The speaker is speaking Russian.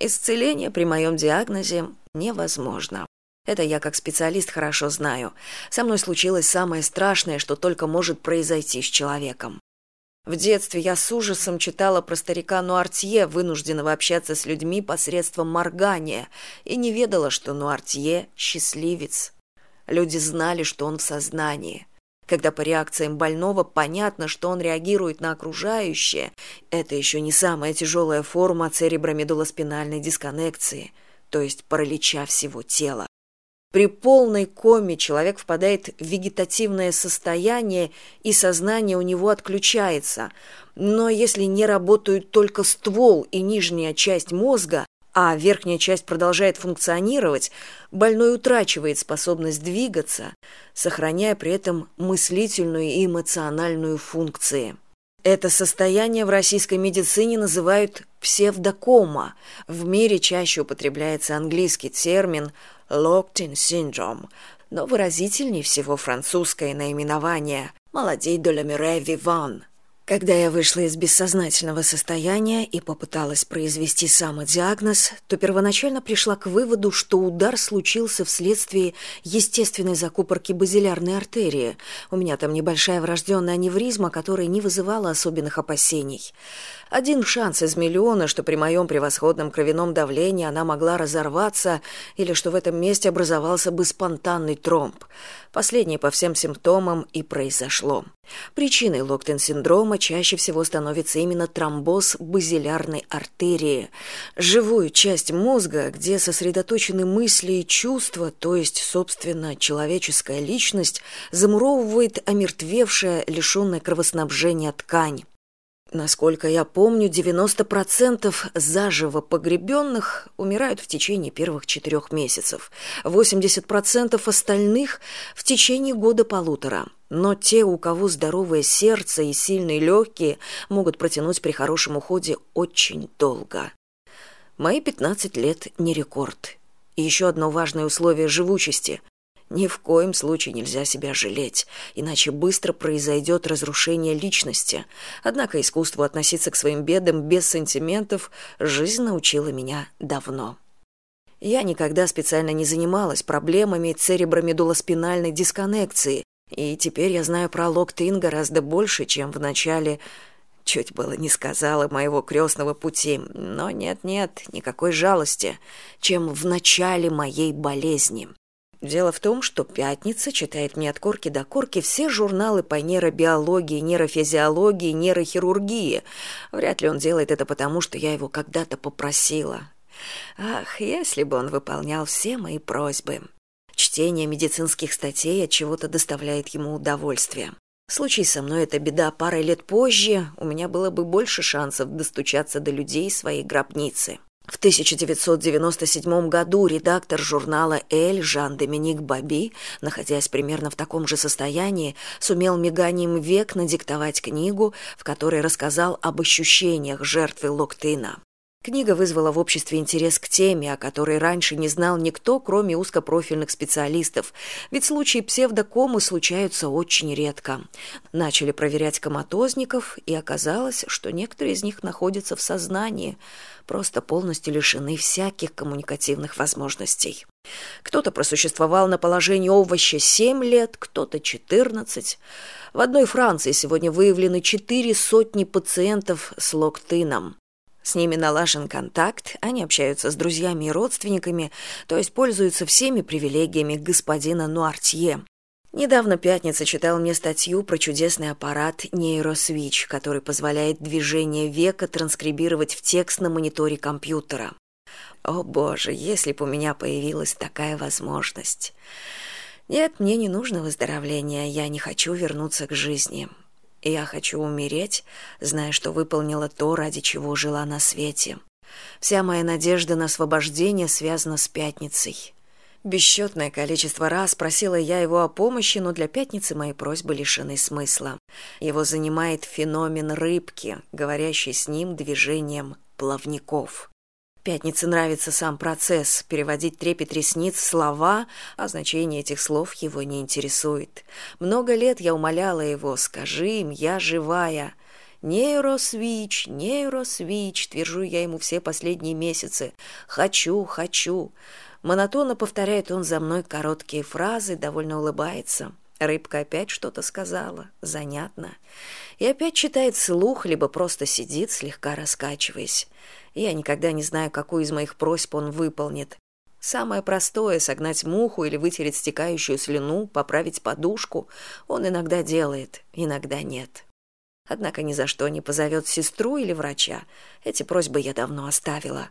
исцеление при моем диагнозе невозможно это я как специалист хорошо знаю со мной случилось самое страшное что только может произойти с человеком в детстве я с ужасом читала про старика Нуартье, вынужденного общаться с людьми посредством моргания, и не ведала, что Нуартье — счастливец. Люди знали, что он в сознании. Когда по реакциям больного понятно, что он реагирует на окружающее, это еще не самая тяжелая форма церебромедулоспинальной дисконнекции, то есть паралича всего тела. При полной коме человек впадает в вегетативное состояние, и сознание у него отключается. Но если не работают только ствол и нижняя часть мозга, а верхняя часть продолжает функционировать, больной утрачивает способность двигаться, сохраняя при этом мыслительную и эмоциональную функции. Это состояние в российской медицине называют псевдокома. В мире чаще употребляется английский термин Locked-in syndrome, но выразительнее всего французское наименование «Молодей de la Mire Vivant», когда я вышла из бессознательного состояния и попыталась произвести самодиагноз, то первоначально пришла к выводу, что удар случился вследствие естественной закупорки базилярной артерии. У меня там небольшая врожденная аневризма, которая не вызывала особенных опасений. Один шанс из миллиона, что при моем превосходном кровяном давлении она могла разорваться или что в этом месте образовался бы спонтанный тромб. Последнее по всем симптомам и произошло. Причиной Локтен-синдрома чаще всего становится именно тромбоз базилярной артерии. Живую часть мозга, где сосредоточены мысли и чувства, то есть, собственно, человеческая личность, замуровывает омертвевшая, лишенная кровоснабжения ткань. Насколько я помню, 90% заживо погребенных умирают в течение первых четырех месяцев, 80% остальных в течение года-полутора. Но те, у кого здоровое сердце и сильные легкие, могут протянуть при хорошем уходе очень долго. Мои 15 лет не рекорд. И еще одно важное условие живучести ни в коем случае нельзя себя жалеть, иначе быстро произойдет разрушение личности. Однако искусству относиться к своим бедам без сантиментов жизнь научила меня давно. Я никогда специально не занималась проблемами церебромедулоспинальной дисконнекции, и теперь я знаю про Локтин гораздо больше, чем в начале чуть было не сказала моего крестного пути, но нет-нет, никакой жалости, чем в начале моей болезни. Дело в том, что «Пятница» читает мне от корки до корки все журналы по нейробиологии, нейрофизиологии, нейрохирургии. Вряд ли он делает это потому, что я его когда-то попросила. Ах, если бы он выполнял все мои просьбы. Чтение медицинских статей от чего-то доставляет ему удовольствие. Случай со мной это беда парой лет позже, у меня было бы больше шансов достучаться до людей своей гробницы. В 1997 году редактор журнала «Эль» Жан-Доминик Баби, находясь примерно в таком же состоянии, сумел миганием век надиктовать книгу, в которой рассказал об ощущениях жертвы Локтына. Книга вызвала в обществе интерес к теме, о которой раньше не знал никто, кроме узкопрофильных специалистов, ведь случаи псевдокомы случаются очень редко. Начали проверять коматозников, и оказалось, что некоторые из них находятся в сознании, просто полностью лишены всяких коммуникативных возможностей. Кто-то просуществовал на положении овоща семь лет, кто-то четырнадцать. В одной Франции сегодня выявлены четыре сотни пациентов с локтином. С ними налажен контакт, они общаются с друзьями и родственниками, то есть пользуются всеми привилегиями господина Нуартье. Недавно Пятница читал мне статью про чудесный аппарат нейросвич, который позволяет движение века транскрибировать в текст на мониторе компьютера. О боже, если бы у меня появилась такая возможность. Нет, мне не нужно выздоровления, я не хочу вернуться к жизни я хочу умереть, зная, что выполнила то, ради чего жила на свете. Вся моя надежда на освобождение связана с пятницей. Бесчетное количество раз просила я его о помощи, но для пятницы мои просьбы лишены смысла. Его занимает феномен рыбки, говорящий с ним движением плавников. Пятнице нравится сам процесс, переводить трепет ресниц слова, а значение этих слов его не интересует. Много лет я умоляла его «Скажи им, я живая». нейросвич нейросвич твержу я ему все последние месяцы. Хочу хочу монотонно повторяет он за мной короткие фразы довольно улыбается. Рыбка опять что то сказала. Занятно и опять читает слух либо просто сидит слегка раскачиваясь. Я никогда не знаю какую из моих просьб он выполнит. Самое простое согнать муху или вытереть стекающую слюну поправить подушку. Он иногда делает иногда нет. Однако ни за что не позовет сестру или врача. Эти просьбы я давно оставила